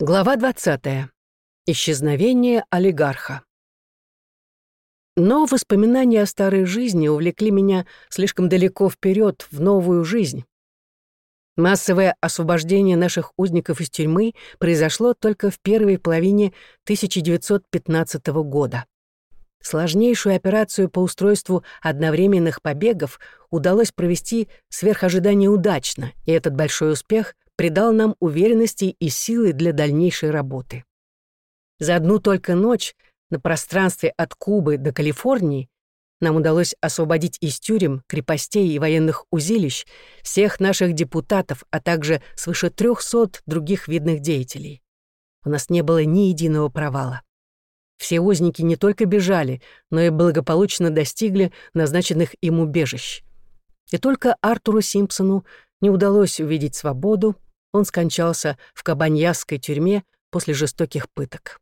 Глава 20. Исчезновение олигарха. Но воспоминания о старой жизни увлекли меня слишком далеко вперед в новую жизнь. Массовое освобождение наших узников из тюрьмы произошло только в первой половине 1915 года. Сложнейшую операцию по устройству одновременных побегов удалось провести сверх ожидания удачно, и этот большой успех придал нам уверенности и силы для дальнейшей работы. За одну только ночь на пространстве от Кубы до Калифорнии нам удалось освободить из тюрем, крепостей и военных узилищ всех наших депутатов, а также свыше 300 других видных деятелей. У нас не было ни единого провала. Все узники не только бежали, но и благополучно достигли назначенных им убежищ. И только Артуру Симпсону не удалось увидеть свободу, он скончался в Кабаньясской тюрьме после жестоких пыток.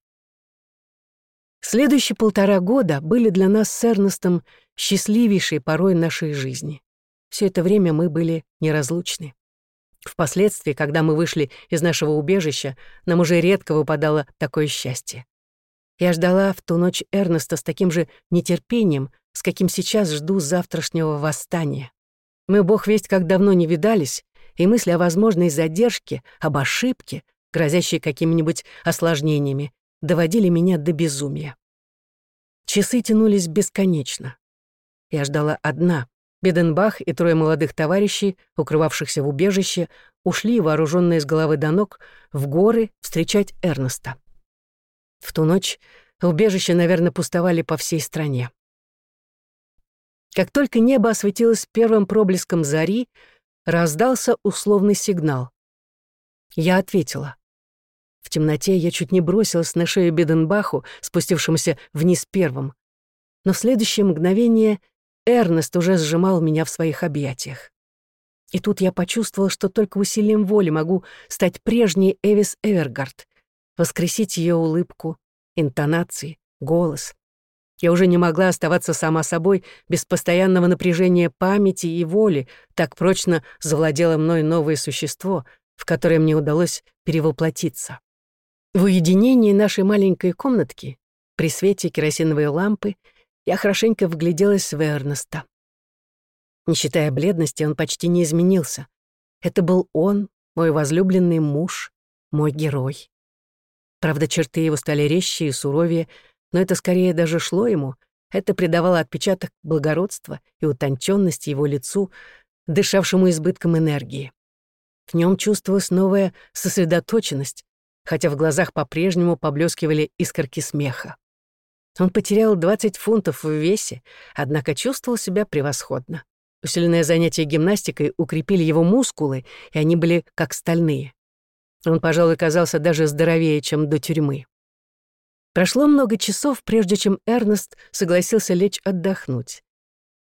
Следующие полтора года были для нас с Эрнестом счастливейшей порой нашей жизни. Все это время мы были неразлучны. Впоследствии, когда мы вышли из нашего убежища, нам уже редко выпадало такое счастье. Я ждала в ту ночь Эрнеста с таким же нетерпением, с каким сейчас жду завтрашнего восстания. Мы, бог весть, как давно не видались, и мысли о возможной задержке, об ошибке, грозящей какими-нибудь осложнениями, доводили меня до безумия. Часы тянулись бесконечно. Я ждала одна. Беденбах и трое молодых товарищей, укрывавшихся в убежище, ушли, вооруженные с головы до ног, в горы встречать Эрнеста. В ту ночь убежища, наверное, пустовали по всей стране. Как только небо осветилось первым проблеском зари, раздался условный сигнал. Я ответила. В темноте я чуть не бросилась на шею Беденбаху, спустившемуся вниз первым. Но в следующее мгновение Эрнест уже сжимал меня в своих объятиях. И тут я почувствовала, что только усилием воли могу стать прежней Эвис Эвергард, воскресить ее улыбку, интонации, голос. Я уже не могла оставаться сама собой без постоянного напряжения памяти и воли, так прочно завладело мной новое существо, в которое мне удалось перевоплотиться. В уединении нашей маленькой комнатки, при свете керосиновой лампы, я хорошенько вгляделась в Эрнеста. Не считая бледности, он почти не изменился. Это был он, мой возлюбленный муж, мой герой. Правда, черты его стали резче и суровее, но это скорее даже шло ему. Это придавало отпечаток благородства и утонченности его лицу, дышавшему избытком энергии. В нем чувствовалась новая сосредоточенность, хотя в глазах по-прежнему поблескивали искорки смеха. Он потерял 20 фунтов в весе, однако чувствовал себя превосходно. Усиленное занятие гимнастикой укрепили его мускулы, и они были как стальные. Он, пожалуй, казался даже здоровее, чем до тюрьмы. Прошло много часов, прежде чем Эрнест согласился лечь отдохнуть.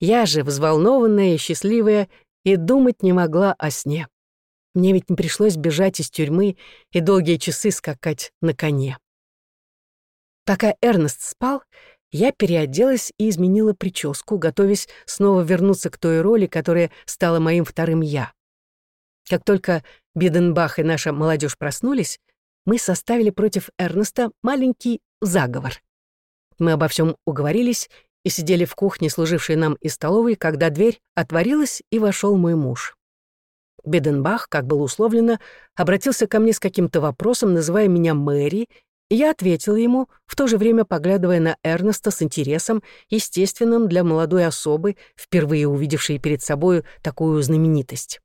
Я же, взволнованная и счастливая, и думать не могла о сне. Мне ведь не пришлось бежать из тюрьмы и долгие часы скакать на коне. Пока Эрнест спал, я переоделась и изменила прическу, готовясь снова вернуться к той роли, которая стала моим вторым «я». Как только Биденбах и наша молодежь проснулись, мы составили против Эрнеста маленький заговор. Мы обо всем уговорились и сидели в кухне, служившей нам и столовой, когда дверь отворилась, и вошел мой муж. Беденбах, как было условлено, обратился ко мне с каким-то вопросом, называя меня Мэри, и я ответила ему, в то же время поглядывая на Эрнеста с интересом, естественным для молодой особы, впервые увидевшей перед собою такую знаменитость.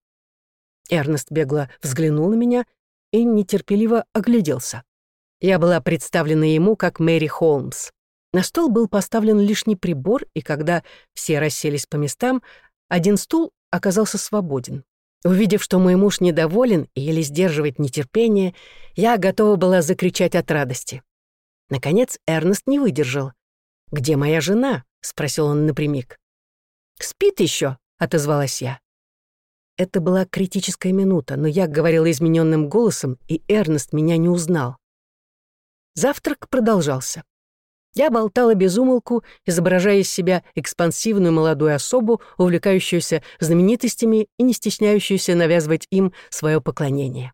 Эрнест бегло взглянул на меня и нетерпеливо огляделся. Я была представлена ему как Мэри Холмс. На стол был поставлен лишний прибор, и когда все расселись по местам, один стул оказался свободен. Увидев, что мой муж недоволен и еле сдерживает нетерпение, я готова была закричать от радости. Наконец Эрнест не выдержал. «Где моя жена?» — спросил он напрямик. «Спит еще», — отозвалась я. Это была критическая минута, но я говорила измененным голосом, и Эрнест меня не узнал. Завтрак продолжался. Я болтала без умолку, изображая из себя экспансивную молодую особу, увлекающуюся знаменитостями и не стесняющуюся навязывать им свое поклонение.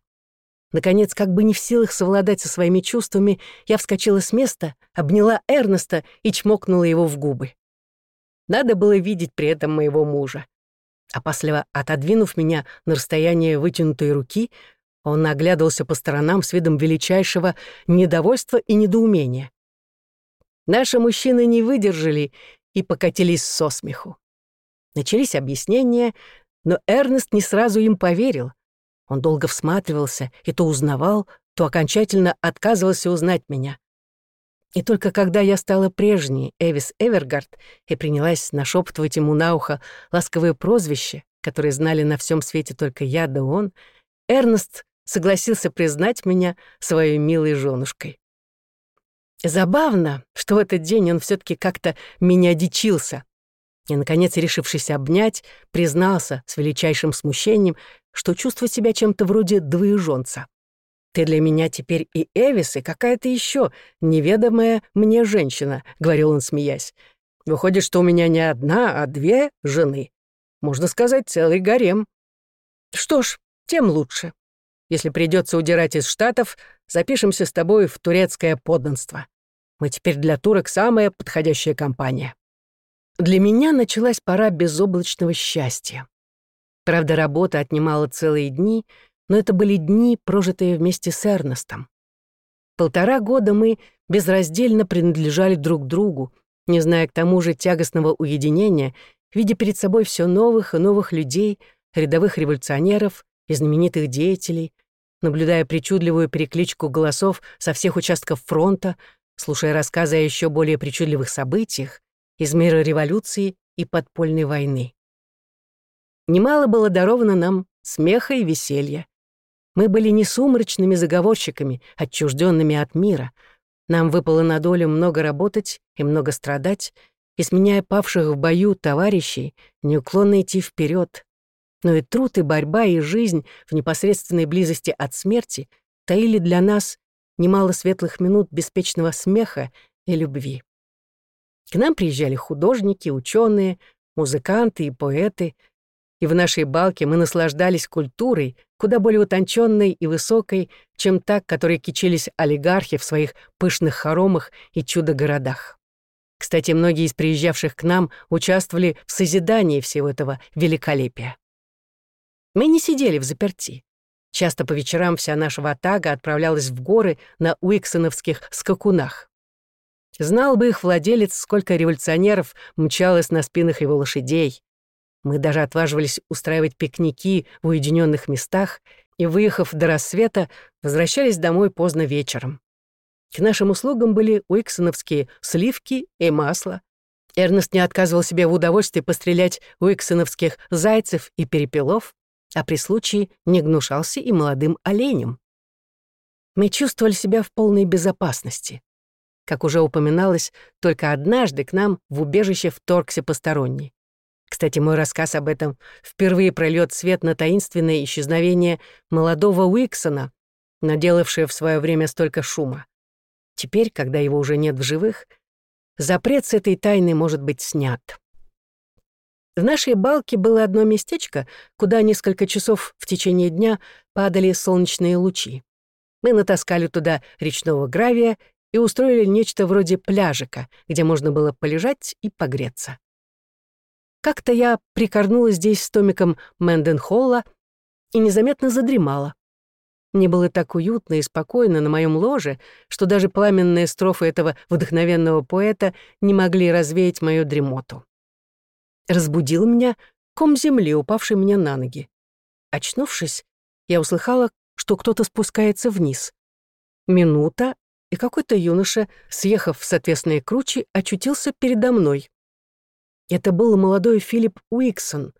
Наконец, как бы не в силах совладать со своими чувствами, я вскочила с места, обняла Эрнеста и чмокнула его в губы. Надо было видеть при этом моего мужа. Опасливо отодвинув меня на расстояние вытянутой руки, он оглядывался по сторонам с видом величайшего недовольства и недоумения. Наши мужчины не выдержали и покатились со смеху. Начались объяснения, но Эрнест не сразу им поверил. Он долго всматривался и то узнавал, то окончательно отказывался узнать меня. И только когда я стала прежней Эвис Эвергард и принялась нашептывать ему на ухо ласковое прозвище, которое знали на всем свете только я да он, Эрнест согласился признать меня своей милой женушкой. Забавно, что в этот день он все таки как-то меня дичился. И, наконец, решившись обнять, признался с величайшим смущением, что чувствует себя чем-то вроде двоеженца. «Ты для меня теперь и Эвис, и какая-то еще неведомая мне женщина», — говорил он, смеясь. «Выходит, что у меня не одна, а две жены. Можно сказать, целый гарем. Что ж, тем лучше. Если придется удирать из Штатов, запишемся с тобой в турецкое подданство. Мы теперь для турок самая подходящая компания». Для меня началась пора безоблачного счастья. Правда, работа отнимала целые дни, но это были дни, прожитые вместе с Эрнестом. Полтора года мы безраздельно принадлежали друг другу, не зная к тому же тягостного уединения, видя перед собой все новых и новых людей, рядовых революционеров и знаменитых деятелей, наблюдая причудливую перекличку голосов со всех участков фронта, слушая рассказы о еще более причудливых событиях из мира революции и подпольной войны. Немало было даровано нам смеха и веселья. Мы были не сумрачными заговорщиками, отчужденными от мира. Нам выпало на долю много работать и много страдать, и, сменяя павших в бою товарищей, неуклонно идти вперед. Но и труд, и борьба, и жизнь в непосредственной близости от смерти таили для нас немало светлых минут беспечного смеха и любви. К нам приезжали художники, ученые, музыканты и поэты — и в нашей балке мы наслаждались культурой, куда более утонченной и высокой, чем так, которой кичились олигархи в своих пышных хоромах и чудо-городах. Кстати, многие из приезжавших к нам участвовали в созидании всего этого великолепия. Мы не сидели в заперти. Часто по вечерам вся наша ватага отправлялась в горы на уиксоновских скакунах. Знал бы их владелец, сколько революционеров мчалось на спинах его лошадей. Мы даже отваживались устраивать пикники в уединенных местах и, выехав до рассвета, возвращались домой поздно вечером. К нашим услугам были уиксоновские сливки и масло. Эрнест не отказывал себе в удовольствии пострелять уиксоновских зайцев и перепелов, а при случае не гнушался и молодым оленем. Мы чувствовали себя в полной безопасности. Как уже упоминалось, только однажды к нам в убежище вторгся посторонний. Кстати, мой рассказ об этом впервые прольет свет на таинственное исчезновение молодого Уиксона, наделавшее в свое время столько шума. Теперь, когда его уже нет в живых, запрет с этой тайны может быть снят. В нашей балке было одно местечко, куда несколько часов в течение дня падали солнечные лучи. Мы натаскали туда речного гравия и устроили нечто вроде пляжика, где можно было полежать и погреться. Как-то я прикорнулась здесь с томиком Мэнденхолла и незаметно задремала. Мне было так уютно и спокойно на моем ложе, что даже пламенные строфы этого вдохновенного поэта не могли развеять мою дремоту. Разбудил меня ком земли, упавший мне на ноги. Очнувшись, я услыхала, что кто-то спускается вниз. Минута, и какой-то юноша, съехав с отвесной кручи, очутился передо мной. Это был молодой Филипп Уиксон.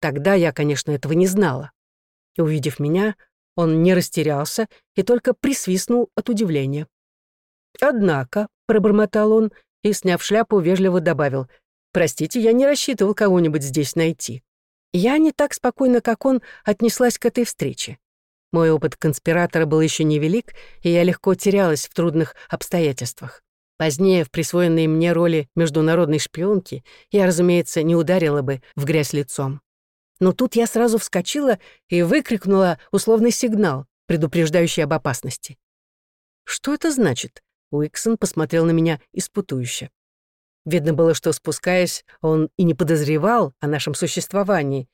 Тогда я, конечно, этого не знала. Увидев меня, он не растерялся и только присвистнул от удивления. «Однако», — пробормотал он и, сняв шляпу, вежливо добавил, «Простите, я не рассчитывал кого-нибудь здесь найти». Я не так спокойно, как он, отнеслась к этой встрече. Мой опыт конспиратора был еще невелик, и я легко терялась в трудных обстоятельствах. Позднее, в присвоенной мне роли международной шпионки, я, разумеется, не ударила бы в грязь лицом. Но тут я сразу вскочила и выкрикнула условный сигнал. предупреждающий об опасности. «Что это значит?» Уиксон посмотрел на меня испытующе. Видно было, что, спускаясь, он и не подозревал о нашем существовании,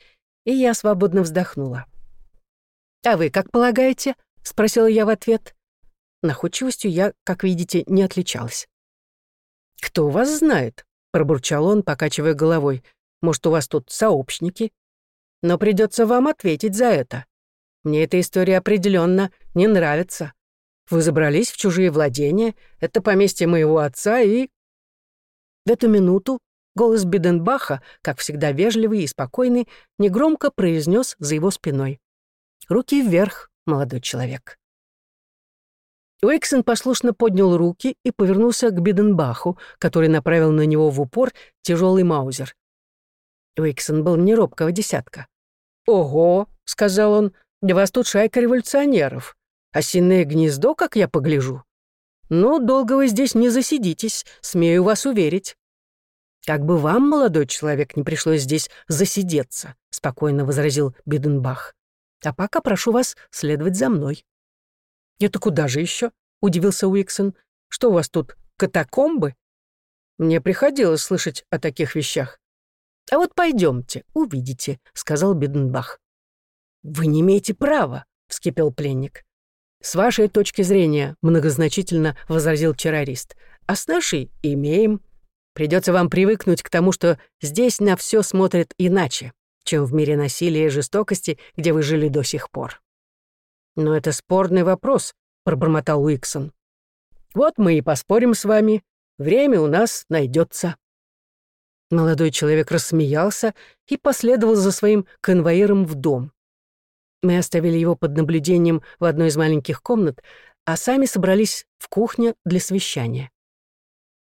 и я свободно вздохнула. «А вы как полагаете?» — спросила я в ответ. Находчивостью я, как видите, не отличалась. «Кто вас знает?» — пробурчал он, покачивая головой. «Может, у вас тут сообщники? Но придется вам ответить за это. Мне эта история определенно не нравится. Вы забрались в чужие владения, это поместье моего отца и...» В эту минуту голос Биденбаха, как всегда вежливый и спокойный, негромко произнес за его спиной. «Руки вверх, молодой человек». Уэксон послушно поднял руки и повернулся к Биденбаху, который направил на него в упор тяжелый маузер. Уэксон был не робкого десятка. «Ого», — сказал он, — «для вас тут шайка революционеров. Осиное гнездо, как я погляжу. Ну, долго вы здесь не засидитесь, смею вас уверить». «Как бы вам, молодой человек, не пришлось здесь засидеться», — спокойно возразил Биденбах. «А пока прошу вас следовать за мной». «Это куда же еще? удивился Уиксон. «Что у вас тут, катакомбы?» Мне приходилось слышать о таких вещах. «А вот пойдемте, увидите», — сказал Биденбах. «Вы не имеете права», — вскипел пленник. «С вашей точки зрения», — многозначительно возразил террорист, «а с нашей имеем. Придется вам привыкнуть к тому, что здесь на все смотрят иначе, чем в мире насилия и жестокости, где вы жили до сих пор». «Но это спорный вопрос», — пробормотал Уиксон. «Вот мы и поспорим с вами. Время у нас найдется. Молодой человек рассмеялся и последовал за своим конвоиром в дом. Мы оставили его под наблюдением в одной из маленьких комнат, а сами собрались в кухне для совещания.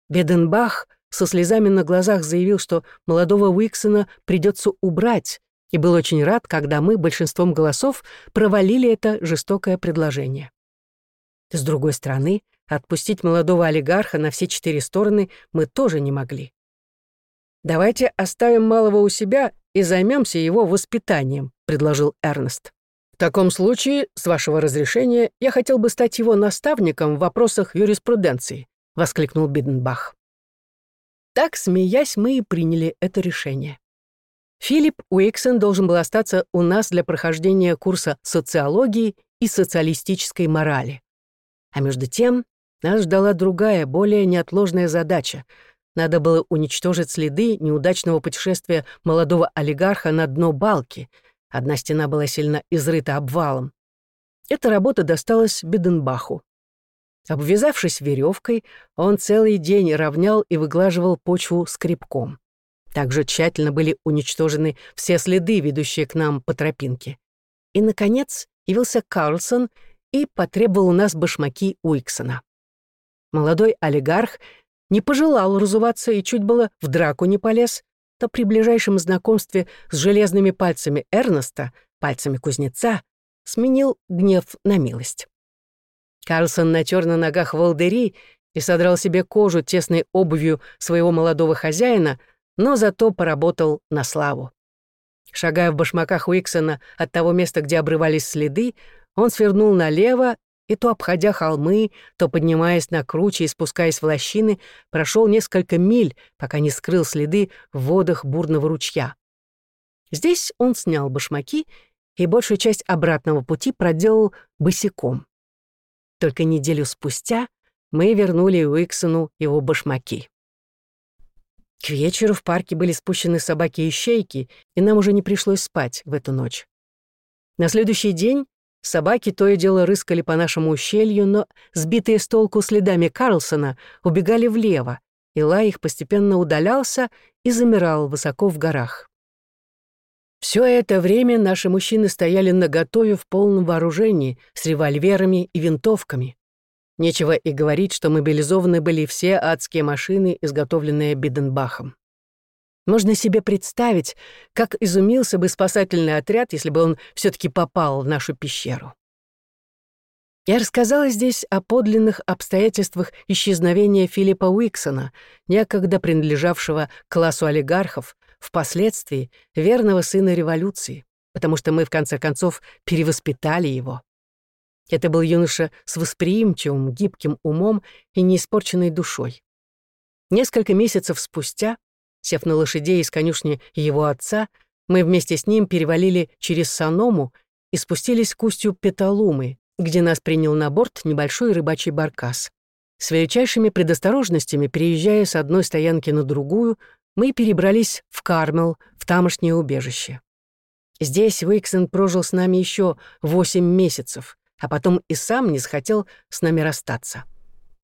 Беденбах со слезами на глазах заявил, что молодого Уиксона придется убрать, и был очень рад, когда мы большинством голосов провалили это жестокое предложение. С другой стороны, отпустить молодого олигарха на все четыре стороны мы тоже не могли. «Давайте оставим малого у себя и займемся его воспитанием», — предложил Эрнест. «В таком случае, с вашего разрешения, я хотел бы стать его наставником в вопросах юриспруденции», — воскликнул Биденбах. Так, смеясь, мы и приняли это решение. Филипп Уиксон должен был остаться у нас для прохождения курса социологии и социалистической морали. А между тем нас ждала другая, более неотложная задача надо было уничтожить следы неудачного путешествия молодого олигарха на дно балки. Одна стена была сильно изрыта обвалом. Эта работа досталась Беденбаху. Обвязавшись веревкой, он целый день равнял и выглаживал почву скребком. Также тщательно были уничтожены все следы, ведущие к нам по тропинке. И, наконец, явился Карлсон и потребовал у нас башмаки Уиксона. Молодой олигарх не пожелал разуваться и чуть было в драку не полез, то при ближайшем знакомстве с железными пальцами Эрнеста, пальцами кузнеца, сменил гнев на милость. Карлсон натер на ногах волдыри и содрал себе кожу тесной обувью своего молодого хозяина, но зато поработал на славу. Шагая в башмаках Уиксона от того места, где обрывались следы, он свернул налево и то обходя холмы, то поднимаясь на круче и спускаясь в лощины, прошел несколько миль, пока не скрыл следы в водах бурного ручья. Здесь он снял башмаки и большую часть обратного пути проделал босиком. Только неделю спустя мы вернули Уиксону его башмаки. К вечеру в парке были спущены собаки и щейки, и нам уже не пришлось спать в эту ночь. На следующий день Собаки то и дело рыскали по нашему ущелью, но, сбитые с толку следами Карлсона, убегали влево, и лай их постепенно удалялся и замирал высоко в горах. Все это время наши мужчины стояли наготове в полном вооружении, с револьверами и винтовками. Нечего и говорить, что мобилизованы были все адские машины, изготовленные Биденбахом. Можно себе представить, как изумился бы спасательный отряд, если бы он все таки попал в нашу пещеру. Я рассказала здесь о подлинных обстоятельствах исчезновения Филиппа Уиксона, некогда принадлежавшего классу олигархов, впоследствии верного сына революции, потому что мы, в конце концов, перевоспитали его. Это был юноша с восприимчивым, гибким умом и неиспорченной душой. Несколько месяцев спустя, сев на лошадей из конюшни его отца, мы вместе с ним перевалили через Саному и спустились к устью Петалумы, где нас принял на борт небольшой рыбачий баркас. С величайшими предосторожностями, переезжая с одной стоянки на другую, мы перебрались в Кармел, в тамошнее убежище. Здесь Уиксон прожил с нами еще восемь месяцев, а потом и сам не захотел с нами расстаться.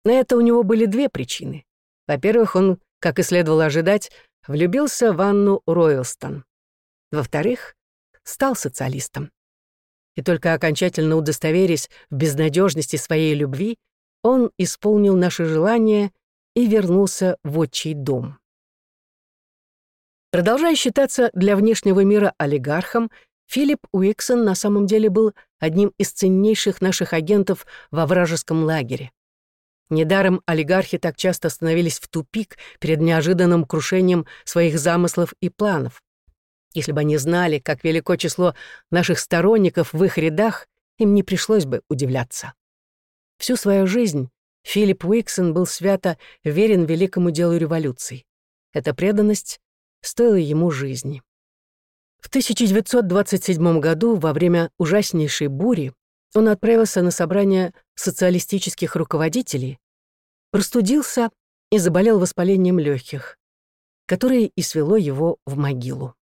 На это у него были две причины. Во-первых, он, как и следовало ожидать, влюбился в Анну Ройлстон. Во-вторых, стал социалистом. И только окончательно удостоверясь в безнадежности своей любви, он исполнил наше желание и вернулся в отчий дом. Продолжая считаться для внешнего мира олигархом, Филипп Уиксон на самом деле был одним из ценнейших наших агентов во вражеском лагере. Недаром олигархи так часто становились в тупик перед неожиданным крушением своих замыслов и планов. Если бы они знали, как велико число наших сторонников в их рядах, им не пришлось бы удивляться. Всю свою жизнь Филипп Уиксон был свято верен великому делу революции. Эта преданность стоила ему жизни. В 1927 году, во время ужаснейшей бури, он отправился на собрание социалистических руководителей, простудился и заболел воспалением легких, которое и свело его в могилу.